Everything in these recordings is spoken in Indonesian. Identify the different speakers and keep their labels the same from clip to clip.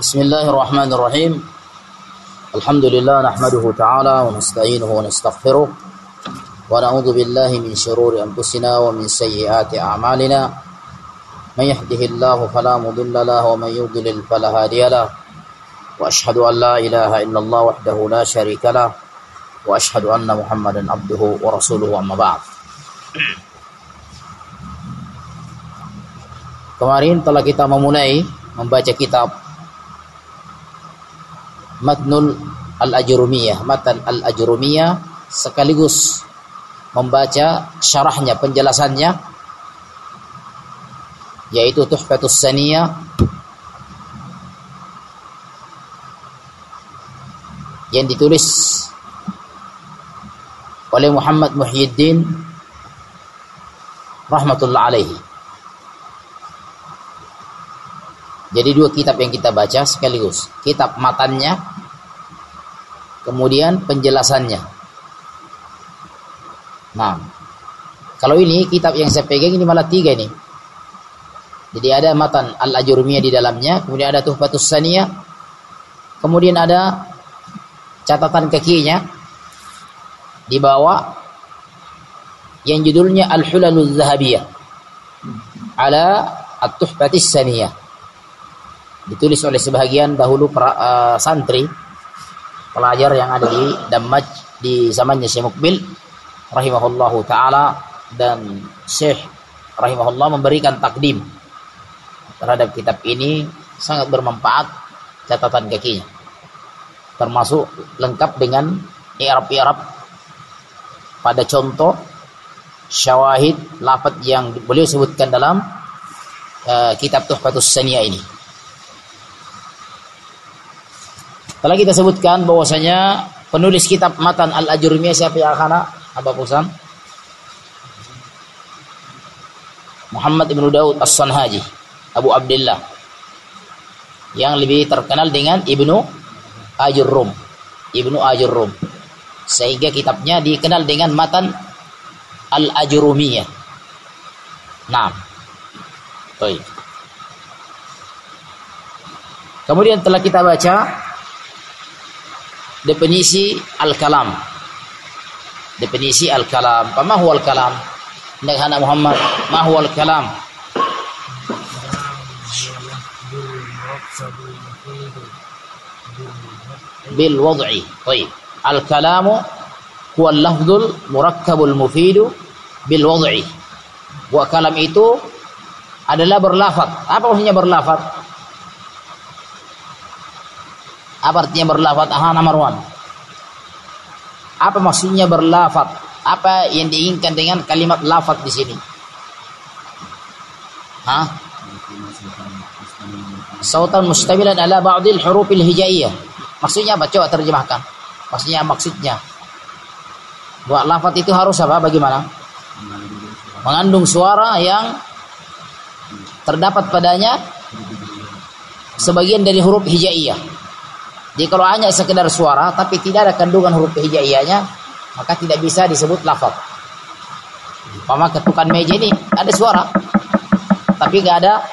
Speaker 1: Bismillahirrahmanirrahim. Alhamdulillah nahmaduhu ta'ala wa nasta'inuhu wa nastaghfiruh wa na'udzu billahi min shururi anfusina wa min sayyiati a'malina. May yahdihillahu fala mudilla lahu wa may yudlil fala hadiya lahu. Wa ashhadu an la ilaha illallah wahdahu la sharika lahu wa ashhadu anna Muhammadan 'abduhu wa rasuluhu amma ba'd. Kemarin telah kita memulai membaca kitab Matnul Al-Ajrumiyah, Matan Al-Ajrumiyah sekaligus membaca syarahnya, penjelasannya yaitu Tuhfatus Saniyah. Yang ditulis oleh Muhammad Muhyiddin rahmatullah alaihi Jadi dua kitab yang kita baca sekaligus. Kitab matannya, kemudian penjelasannya. Nah, kalau ini kitab yang saya pegang ini malah tiga nih. Jadi ada matan Al-Ajurumiyah di dalamnya, kemudian ada Tuhfatus Saniyah, kemudian ada catatan kakinya di bawah yang judulnya Al-Hulalul Zahabiyah ala At-Tuhfatis Saniyah ditulis oleh sebagian dahulu pra, uh, santri pelajar yang ada di Damaj di zamannya Syekh Mukbil rahimahullahu taala dan Syekh rahimahullah memberikan takdim terhadap kitab ini sangat bermanfaat catatan kakinya. Termasuk lengkap dengan i'rab-i'rab. Pada contoh syawahid lafaz yang beliau sebutkan dalam uh, kitab Tuhfatus Saniyah ini Telah kita sebutkan bahwasanya penulis kitab Matan Al-Ajurmiyah siapa ya akhana? Apa? Muhammad Ibn Daud As-Sanhaji, Abu Abdullah. Yang lebih terkenal dengan Ibnu Ajurrum. Ibnu Ajurrum. Sehingga kitabnya dikenal dengan Matan Al-Ajurumiyah. Nah. Baik. Kemudian telah kita baca definisi al-kalam. Definisi al-kalam. Ma huwa al-kalam? Nak Muhammad, ma huwa al-kalam? bil wad'i. Baik. Al-kalamu huwa al-lafdhul murakkabul mufidu bil wad'i. Wa kalam itu adalah berlafaz. Apa maksudnya berlafaz? Apa artinya berlafat? Aha, Marwan. Apa maksudnya berlafat? Apa yang diinginkan dengan kalimat lafat di sini? Hah? Sautan mustamilan ala ba'dil hurufil hijaiyah. Maksudnya apa? Coba terjemahkan. Maksudnya maksudnya. Buat lafat itu harus apa? Bagaimana? Mengandung suara yang terdapat padanya sebagian dari huruf hijaiyah. Jadi kalau hanya sekedar suara tapi tidak ada kandungan huruf hijaiyahnya, maka tidak bisa disebut lafaz. Pama ketukan meja ini ada suara, tapi nggak ada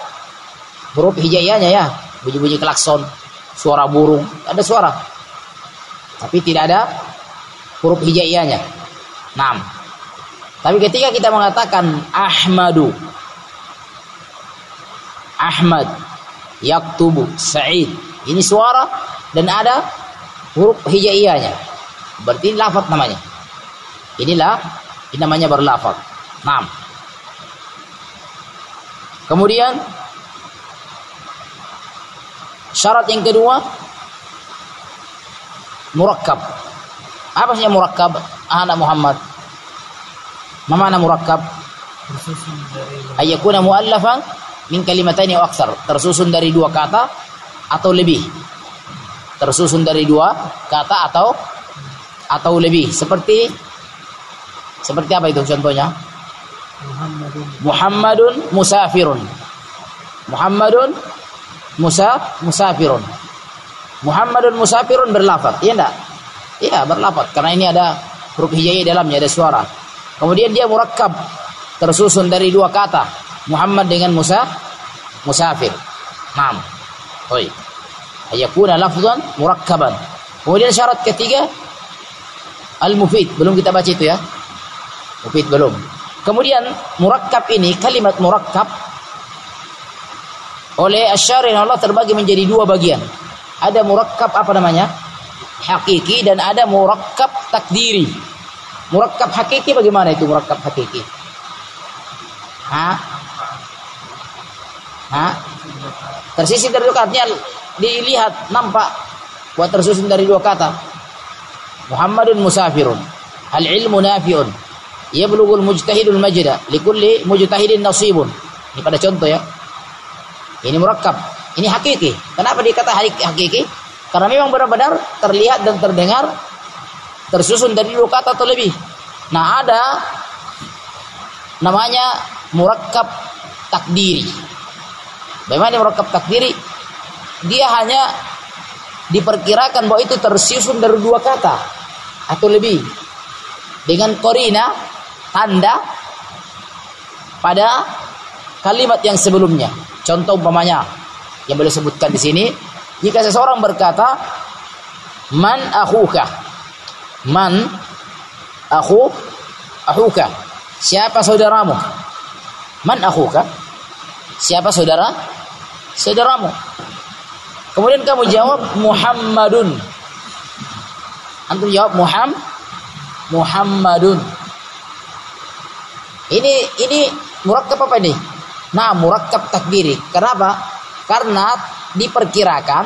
Speaker 1: huruf hijaiyahnya ya, bunyi-bunyi klakson, suara burung, ada suara. Tapi tidak ada huruf hijaiyahnya. Nam. Tapi ketika kita mengatakan Ahmadu Ahmad yaktubu Sa'id ini suara dan ada huruf hijaiyahnya. Berarti lafaz namanya. Inilah ini namanya berlafaz. Naam. Kemudian syarat yang kedua murakkab. Apa sih murakkab? Anak Muhammad. Ma makna murakkab? Ayakuna muallafan min kalimataini aw aktsar. Tersusun dari dua kata atau lebih tersusun dari dua kata atau atau lebih. Seperti seperti apa itu contohnya? Muhammadun, musafirun. Muhammadun Musa musafirun. Muhammadun musafirun berlafaz. Iya enggak? Iya berlafaz. Karena ini ada huruf hijaiyah dalamnya ada suara. Kemudian dia murakkab tersusun dari dua kata. Muhammad dengan Musa musafir. Naam. Baik. Ayakuna lafzan murakkaban kemudian syarat ketiga al-mufid. Belum kita baca itu ya. Mufid belum. Kemudian murakkab ini kalimat murakkab oleh asyari Allah terbagi menjadi dua bagian. Ada murakkab apa namanya? Hakiki dan ada murakkab takdiri. Murakkab hakiki bagaimana itu murakkab hakiki? Ha? Ha? Tersisi katanya dilihat nampak. Buat tersusun dari dua kata. Muhammadun musafirun. Al ilmu nafiun yablughul mujtahidul majda. Likulli mujtahidin nasibun. Ini pada contoh ya. Ini murakkab. Ini hakiki. Kenapa dikata hakiki? Karena memang benar-benar terlihat dan terdengar tersusun dari dua kata atau lebih. Nah ada namanya murakkab takdiri. Bagaimana murakkab takdiri dia hanya diperkirakan bahwa itu tersusun dari dua kata atau lebih. Dengan korina tanda pada kalimat yang sebelumnya. Contoh umpamanya yang boleh sebutkan di sini, jika seseorang berkata man akhuka. Man akhu akhuka. Siapa saudaramu? Man akhuka. Siapa saudara? Saudaramu Kemudian kamu jawab Muhammadun. Antum jawab Muhammad Muhammadun. Ini ini murakkab apa ini? Nah, murakkab takdiri. Kenapa? Karena diperkirakan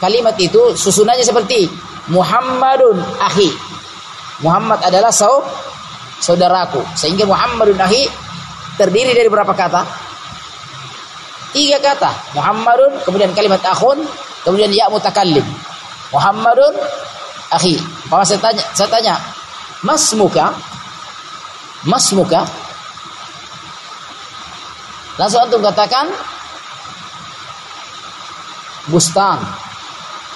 Speaker 1: kalimat itu susunannya seperti Muhammadun akhi. Muhammad adalah saudaraku. Sehingga Muhammadun akhi terdiri dari berapa kata? Tiga kata. Muhammadun, kemudian kalimat akhun, kemudian ya mutakallim. Muhammadun, akhi. Maka saya tanya, saya tanya, mas muka, mas muka. Langsung antum katakan, bustan,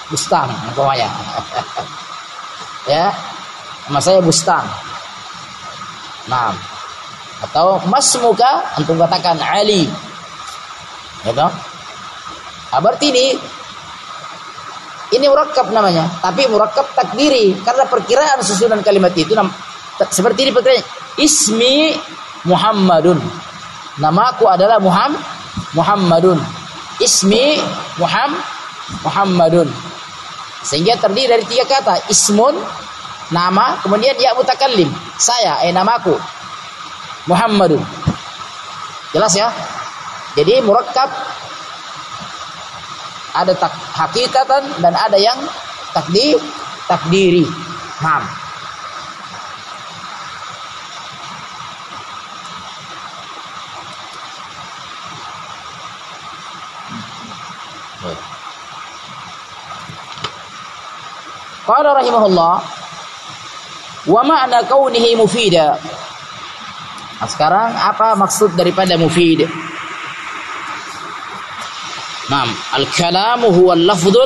Speaker 1: bustan, umpamanya. ya, nama saya bustan. Nah, atau mas muka, antum katakan Ali. Ya toh? Nah, berarti ini ini murakkab namanya, tapi murakkab takdiri karena perkiraan susunan kalimat itu seperti ini perkiraan ismi Muhammadun. Namaku adalah Muhammad Muhammadun. Ismi Muhammad Muhammadun. Sehingga terdiri dari tiga kata, ismun nama, kemudian ya mutakallim, saya eh namaku Muhammadun. Jelas ya? Jadi murakkab ada tak hakikatan dan ada yang takdir takdiri. Ham. Qala rahimahullah wa ma'na kaunihi mufida. Nah, sekarang apa maksud daripada mufid? نعم. الكلام هو اللفظ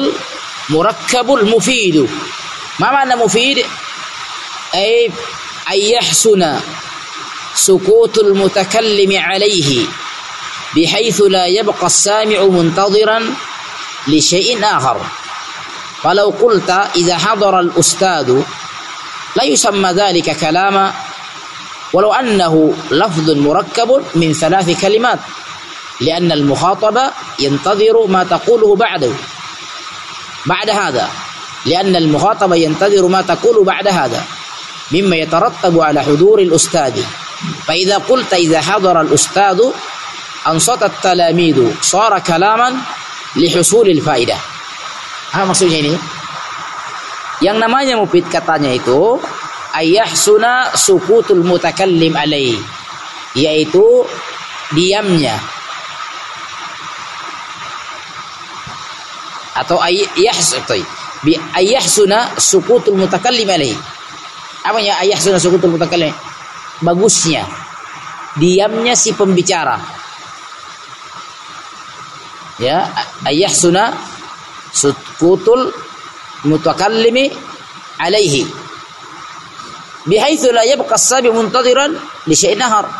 Speaker 1: المركب المفيد. ما معنى مفيد؟ أي أن يحسن سكوت المتكلم عليه بحيث لا يبقى السامع منتظرا لشيء آخر. فلو قلت إذا حضر الأستاذ لا يسمى ذلك كلاما ولو أنه لفظ مركب من ثلاث كلمات. لأن المخاطب ينتظر ما تقوله بعده. بعد هذا لأن المخاطب ينتظر ما تقول بعد هذا. مما يترتب على حضور الأستاذ. فإذا قلت إذا حضر الأستاذ أنصت التلاميذ صار كلاما لحصول الفائدة. apa maksudnya ini yang namanya mufid katanya itu ayahsuna sukutul mutakallim alaih yaitu diamnya. Atau ayahs bi ayahsuna sukutul mutakallim alaihi. Apa ya ayahsuna sukutul mutakallim? Bagusnya. Diamnya si pembicara. Ya ayahsuna sukutul mutakallimi alaihi. Bihaitsu la yabqa as-sabi muntadiran li syai'in nahar.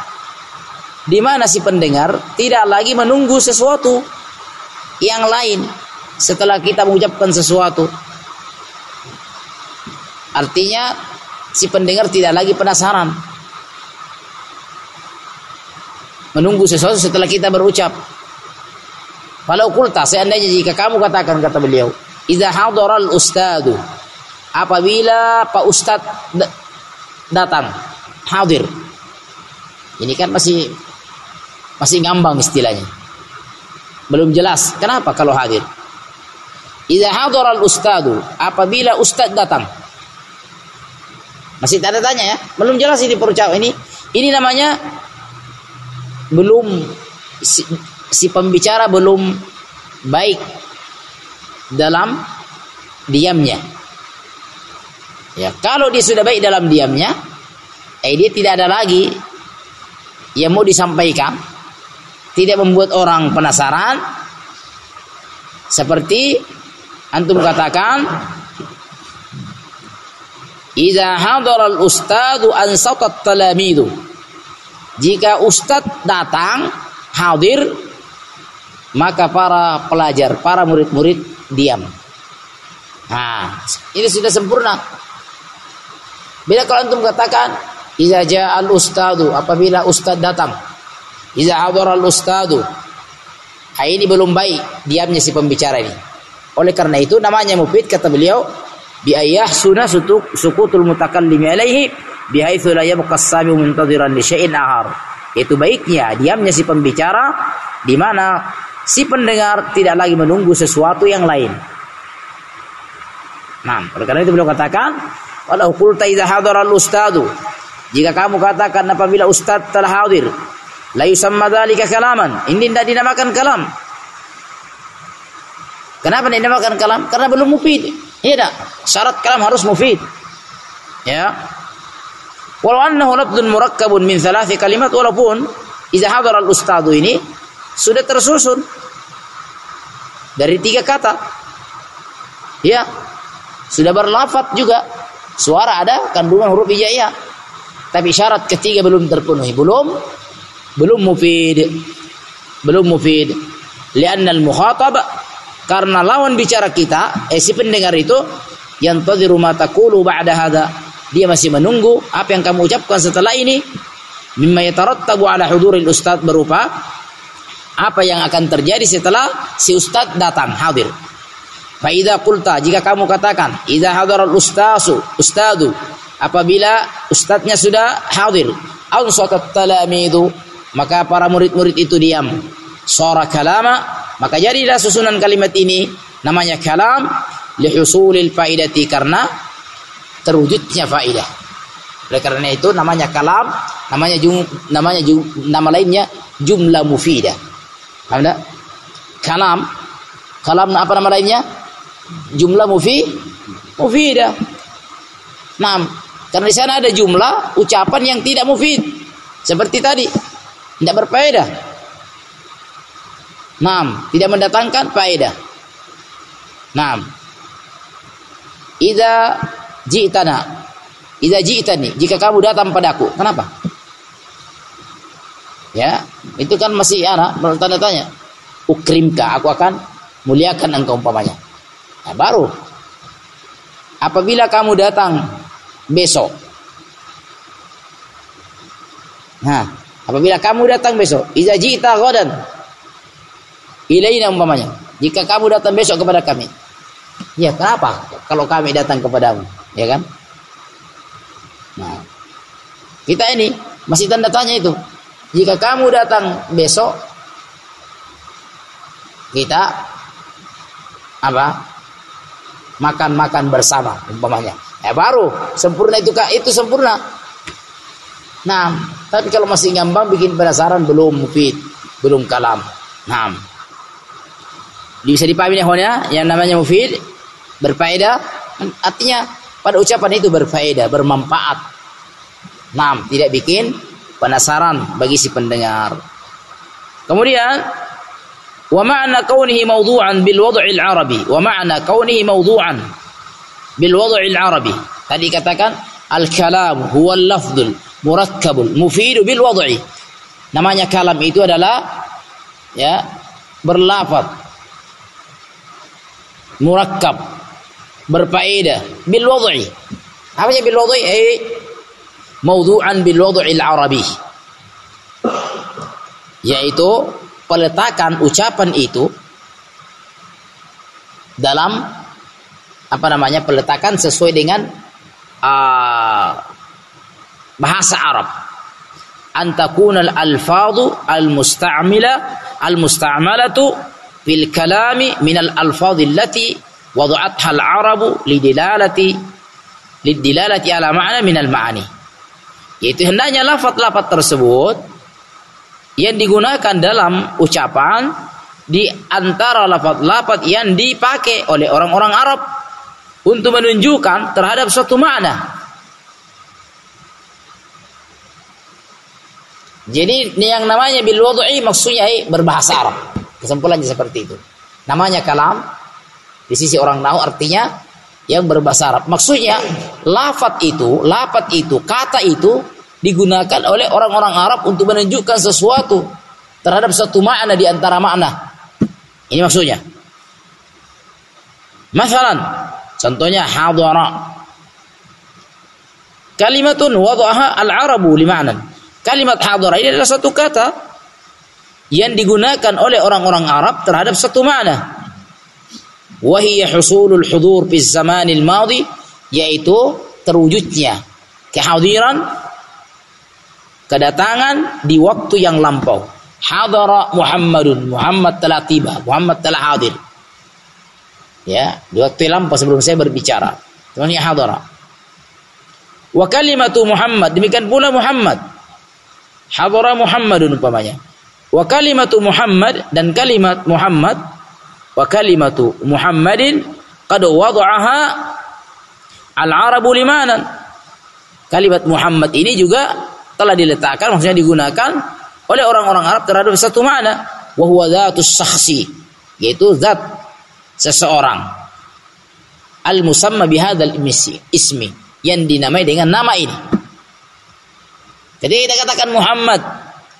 Speaker 1: Di mana si pendengar tidak lagi menunggu sesuatu yang lain setelah kita mengucapkan sesuatu. Artinya si pendengar tidak lagi penasaran. Menunggu sesuatu setelah kita berucap. Kalau kulta seandainya jika kamu katakan kata beliau, "Idza hadaral ustadu" apabila Pak Ustad datang, hadir. Ini kan masih masih ngambang istilahnya. Belum jelas. Kenapa kalau hadir? Idza hadaral ustadu, apabila ustad datang. Masih tanda tanya ya, belum jelas ini perucap ini. Ini namanya belum si, si pembicara belum baik dalam diamnya. Ya, kalau dia sudah baik dalam diamnya, eh dia tidak ada lagi yang mau disampaikan, tidak membuat orang penasaran. Seperti antum katakan, "Idza hadara al-ustadu ansatat talamidu." Jika ustadz datang hadir maka para pelajar, para murid-murid diam. Nah, ini sudah sempurna. Bila kalau antum katakan Iza al ustadu apabila ustad datang. Iza hadar al ustadu. Nah, ini belum baik diamnya si pembicara ini. Oleh karena itu namanya mufid kata beliau bi ayah sunah sukutul mutakallimi alaihi bihaitsu la yabqa as-sami'u muntadiran li syai'in ahar. Itu baiknya diamnya si pembicara di mana si pendengar tidak lagi menunggu sesuatu yang lain. Nah, oleh karena itu beliau katakan, "Walau qulta idza hadara al-ustadu" Jika kamu katakan apabila ustaz telah hadir, la yusamma dzalika kalaman. Ini tidak dinamakan kalam. Kenapa dinamakan kalam? Karena belum mufid. Iya tak? Syarat kalam harus mufid. Ya. Walau annahu lafdun murakkabun min thalathi kalimat walaupun idza hadara al-ustadu ini sudah tersusun dari tiga kata. Ya, sudah berlafat juga. Suara ada, kandungan huruf hijaiyah. Tapi syarat ketiga belum terpenuhi. Belum belum mufid. Belum mufid. Lianna al-mukhatab karena lawan bicara kita, eh si pendengar itu yang tadhiru ma taqulu ba'da hadha. Dia masih menunggu apa yang kamu ucapkan setelah ini. Mimma yatarattabu ala huduril ustaz berupa apa yang akan terjadi setelah si ustaz datang hadir. Faida kulta jika kamu katakan idza hadaral ustasu ustadu apabila ustadznya sudah hadir ansatat talamidu maka para murid-murid itu diam sora kalama maka jadilah susunan kalimat ini namanya kalam lihusulil faidati karena terwujudnya faidah oleh karena itu namanya kalam namanya jum, namanya jum, nama lainnya jumlah mufidah paham kalam kalam apa nama lainnya? Jumlah mufi mufidah nah karena di sana ada jumlah ucapan yang tidak mufid. Seperti tadi. Tidak berfaedah Nam, tidak mendatangkan faedah. Nam. Idza ji'tana. Idza ji'tani, jika kamu datang padaku. Kenapa? Ya, itu kan masih anak tanda tanya. Ukrimka, aku akan muliakan engkau umpamanya. Nah, baru apabila kamu datang besok. Nah, apabila kamu datang besok, iza ji'ta ghadan ilaina umpamanya. Jika kamu datang besok kepada kami. Ya, kenapa kalau kami datang kepadamu? Ya kan? Nah, kita ini masih tanda tanya itu. Jika kamu datang besok, kita apa? Makan-makan bersama umpamanya. Ya baru sempurna itu kak itu sempurna. Nah, tapi kalau masih ngambang bikin penasaran belum mufid, belum kalam. Nah, bisa dipahami ya, yang namanya mufid berfaedah artinya pada ucapan itu berfaedah, bermanfaat. Nah, tidak bikin penasaran bagi si pendengar. Kemudian wa ma'na kaunihi mawdu'an bil wad'il arabi wa ma'na kaunihi mawdu'an bil wad'il arabi. Tadi katakan al kalam huwa al lafdul murakkabul mufid bil wad'i. Namanya kalam itu adalah ya berlafaz murakkab berfaedah bil apa ya bil wad'i eh mawdu'an bil wad'i al-arabi yaitu peletakan ucapan itu dalam apa namanya peletakan sesuai dengan uh, bahasa Arab. Antakuna al-alfadhu al-musta'mila al-musta'malatu fil kalami min al-alfadhi allati wada'atha al-arabu lidilalati lidilalati ala ma'na min al-ma'ani yaitu hendaknya lafaz-lafaz tersebut yang digunakan dalam ucapan di antara lafaz-lafaz yang dipakai oleh orang-orang Arab untuk menunjukkan terhadap suatu makna Jadi yang namanya bil maksudnya berbahasa Arab. Kesimpulannya seperti itu. Namanya kalam di sisi orang nahu artinya yang berbahasa Arab. Maksudnya lafat itu, lafat itu, kata itu digunakan oleh orang-orang Arab untuk menunjukkan sesuatu terhadap satu makna di antara makna. Ini maksudnya. Masalan, contohnya hadara. Kalimatun wada'aha al-Arabu lima'nan. Kalimat hadara ini adalah satu kata yang digunakan oleh orang-orang Arab terhadap satu makna. Wahiyya husulul hudur fi zamanil madi yaitu terwujudnya kehadiran kedatangan di waktu yang lampau. Hadara Muhammadun, Muhammad telah tiba, Muhammad telah hadir. Ya, di waktu yang lampau sebelum saya berbicara. Ini hadara. Wa kalimatu Muhammad, demikian pula Muhammad hadara Muhammadun umpamanya. Wa kalimatu Muhammad dan kalimat Muhammad wa kalimatu Muhammadin qad wada'aha al-arabu limanan. Kalimat Muhammad ini juga telah diletakkan maksudnya digunakan oleh orang-orang Arab terhadap satu makna wa huwa dzatus syakhsi yaitu zat seseorang al musamma bihadzal ismi yang dinamai dengan nama ini jadi kita katakan Muhammad.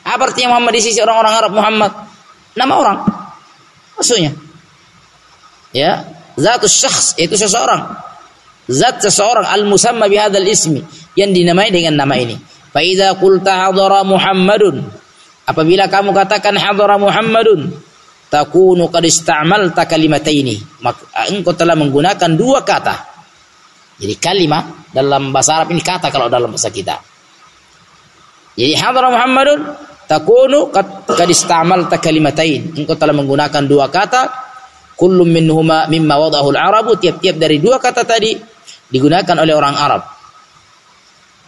Speaker 1: Apa artinya Muhammad di sisi orang-orang Arab Muhammad? Nama orang. Maksudnya. Ya, zatus syakhs itu seseorang. Zat seseorang al-musamma bihadzal ismi yang dinamai dengan nama ini. Fa idza qulta hadara Muhammadun apabila kamu katakan hadara Muhammadun takunu qad ista'malta kalimataini maka engkau telah menggunakan dua kata. Jadi kalimat dalam bahasa Arab ini kata kalau dalam bahasa kita. Jadi hadara Muhammadun takunu kad istamalta kalimatain. Engkau telah menggunakan dua kata kullum minhuma mimma wadahu al-arabu tiap-tiap dari dua kata tadi digunakan oleh orang Arab.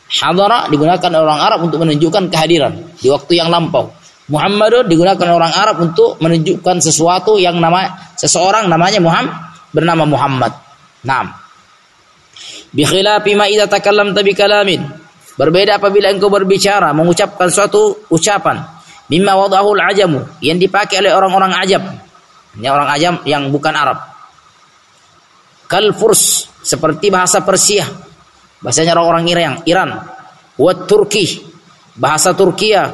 Speaker 1: Hadara digunakan oleh orang Arab untuk menunjukkan kehadiran di waktu yang lampau. Muhammadun digunakan oleh orang Arab untuk menunjukkan sesuatu yang nama seseorang namanya Muhammad bernama Muhammad. Naam. Bi khilafi ma idza takallamta bi kalamin Berbeda apabila engkau berbicara, mengucapkan suatu ucapan. Mimma wadahul ajamu. Yang dipakai oleh orang-orang ajam. Ini orang ajam yang bukan Arab. Kalfurs. Seperti bahasa Persia. Bahasanya orang-orang Iran. Iran. Wat Turki. Bahasa Turkia.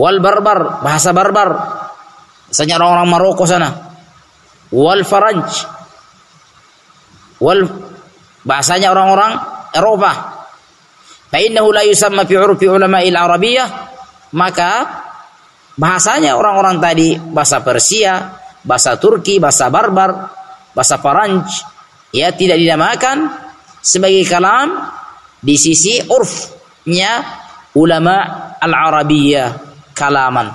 Speaker 1: Wal Barbar. Bahasa Barbar. Bahasanya orang-orang Maroko sana. Wal Faranj. Wal bahasanya orang-orang Eropa Maka bahasanya orang-orang tadi bahasa Persia, bahasa Turki, bahasa Barbar, bahasa Faranj ya tidak dinamakan sebagai kalam di sisi urfnya ulama al-arabiyyah kalaman.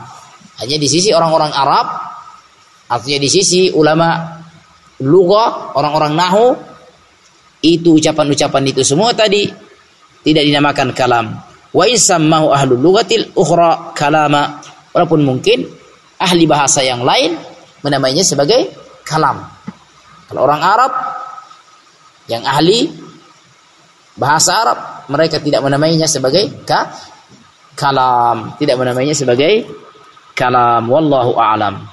Speaker 1: Hanya di sisi orang-orang Arab artinya di sisi ulama lugah, orang-orang nahu itu ucapan-ucapan itu semua tadi tidak dinamakan kalam. Wa insammahu ahlul lughatil ukhra kalama. Walaupun mungkin ahli bahasa yang lain menamainya sebagai kalam. Kalau orang Arab yang ahli bahasa Arab mereka tidak menamainya sebagai ka kalam, tidak menamainya sebagai kalam wallahu a'lam.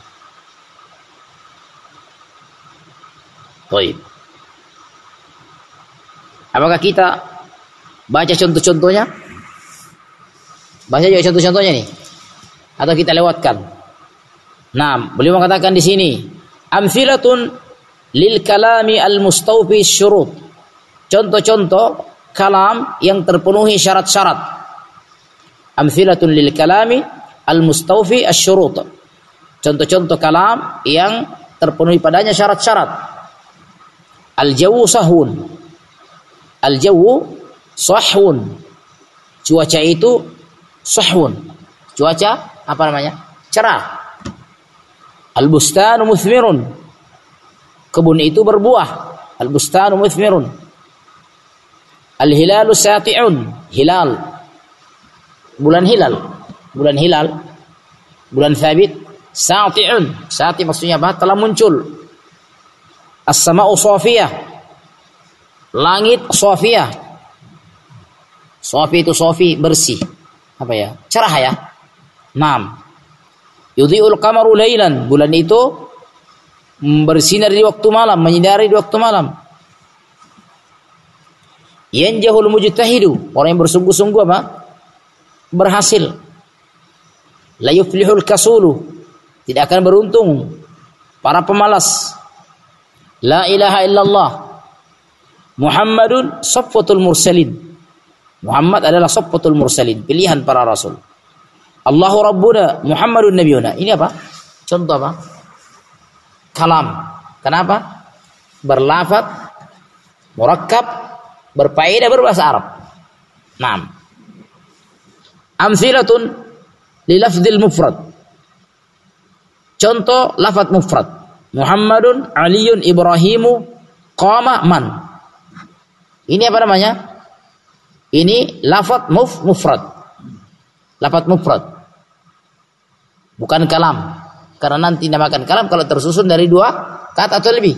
Speaker 1: Baik. Apakah kita Baca contoh-contohnya. Baca juga contoh-contohnya nih. Atau kita lewatkan. Nah, beliau mengatakan di sini, amfilatun lil kalami al mustawfi syurut. Contoh-contoh kalam yang terpenuhi syarat-syarat. Amthilatun lil kalami al mustawfi asyurut. Contoh-contoh kalam yang terpenuhi padanya syarat-syarat. Al jawu sahun. Al jawu sahun. Cuaca itu sahun. Cuaca apa namanya? Cerah. Al bustanu muthmirun. Kebun itu berbuah. Al bustanu muthmirun Al-hilalu sati'un. Hilal. Bulan hilal. Bulan hilal. Bulan thabit. Sati'un. Sati maksudnya apa? Telah muncul. As-sama'u sofiyah. Langit sofiyah. Sofi itu sofi bersih. Apa ya? Cerah ya. Nam. Yudhi'ul qamaru lailan. Bulan itu bersinar di waktu malam, menyinari di waktu malam. Yanjahul mujtahidu, orang yang bersungguh-sungguh apa? Berhasil. La yuflihul kasulu, tidak akan beruntung para pemalas. La ilaha illallah. Muhammadun safwatul mursalin. Muhammad adalah safwatul mursalin, pilihan para rasul. Allahu Rabbuna Muhammadun Nabiyuna. Ini apa? Contoh apa? Kalam. Kenapa? Berlafat, murakkab, berfaedah berbahasa Arab. Naam. Amsilatun li lafdzil mufrad. Contoh lafaz mufrad. Muhammadun Aliun Ibrahimu qama man. Ini apa namanya? Ini lafaz muf mufrad. Lafaz mufrad. Bukan kalam. Karena nanti namakan kalam kalau tersusun dari dua kata atau lebih.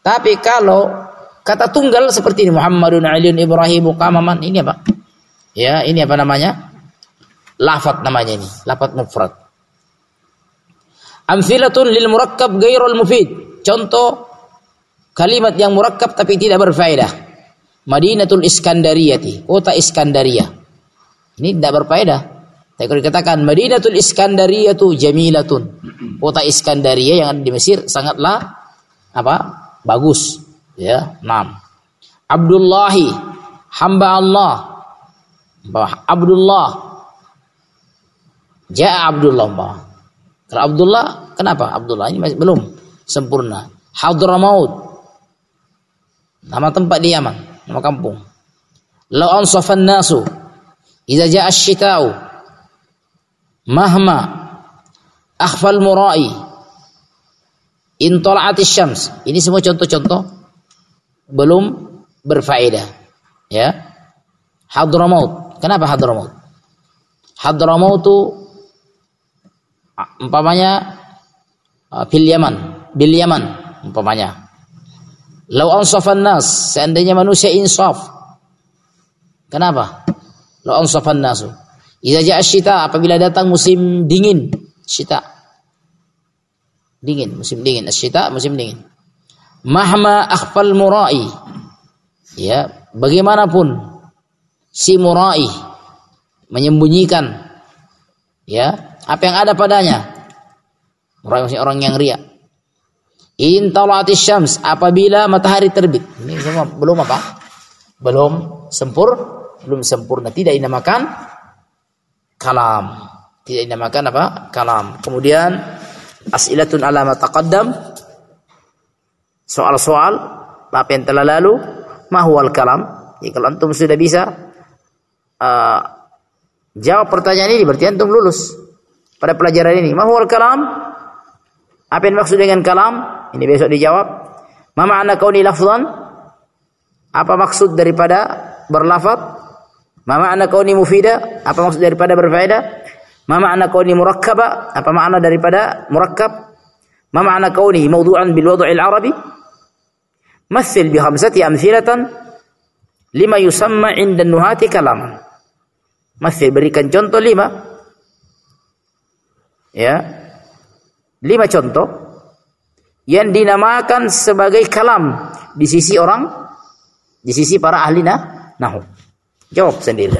Speaker 1: Tapi kalau Kata tunggal seperti ini Muhammadun Aliun Ibrahim Kamaman ini apa? Ya, ini apa namanya? Lafat namanya ini, lafat mufrad. Amthilatun lil murakkab ghairul mufid. Contoh kalimat yang murakkab tapi tidak berfaedah. Madinatul Iskandariyati, kota Iskandaria. Ini tidak berfaedah. Tapi kalau dikatakan Madinatul Iskandariyatu jamilatun. Kota Iskandaria yang ada di Mesir sangatlah apa? Bagus. Ya, enam. Abdullahi, hamba Allah. Abdullah. Ja Abdullah. Bah. Kalau Abdullah, kenapa Abdullah ini masih belum sempurna. Hadramaut. Nama tempat di Yaman, nama kampung. Lau ansafan nasu idza jaa asy-syita'u mahma akhfal murai in tala'atis syams. Ini semua contoh-contoh belum berfaedah. Ya. Hadramaut. Kenapa Hadramaut? Hadramaut itu umpamanya fil Yaman, bil Yaman umpamanya. Lau ansafan nas, seandainya manusia insaf. Kenapa? Lau ansafan nasu. Idza ja'a syita apabila datang musim dingin, syita. Dingin, musim dingin, syita musim dingin mahma akhfal murai ya bagaimanapun si murai menyembunyikan ya apa yang ada padanya murai orang yang ria in syams apabila matahari terbit. Ini semua belum apa? Belum sempur belum sempurna. Tidak dinamakan kalam. Tidak dinamakan apa? Kalam. Kemudian as'ilatun ala ma taqaddam. Soal-soal apa yang telah lalu mahwal kalam. Ya, kalau antum sudah bisa uh, jawab pertanyaan ini berarti antum lulus pada pelajaran ini. Mahwal kalam apa yang maksud dengan kalam ini besok dijawab ma ma'na kauni lafzan apa maksud daripada berlafaz ma ma'na kauni mufida apa maksud daripada berfaedah ma ma'na kauni murakkaba apa makna daripada murakkab ma ma'na kauni mawdu'an bil wad'il arabi مثل بخمسة أمثلة lima yusamma inda nuhati kalaman. Masih berikan contoh lima. Ya. Lima contoh yang dinamakan sebagai kalam di sisi orang di sisi para ahli nah, nahu. Jawab sendiri.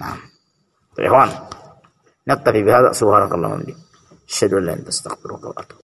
Speaker 1: Nah. Ikhwan. Naktafi bihadza subhanakallah wa bihamdika. Asyhadu an la ilaha illa anta astaghfiruka wa atubu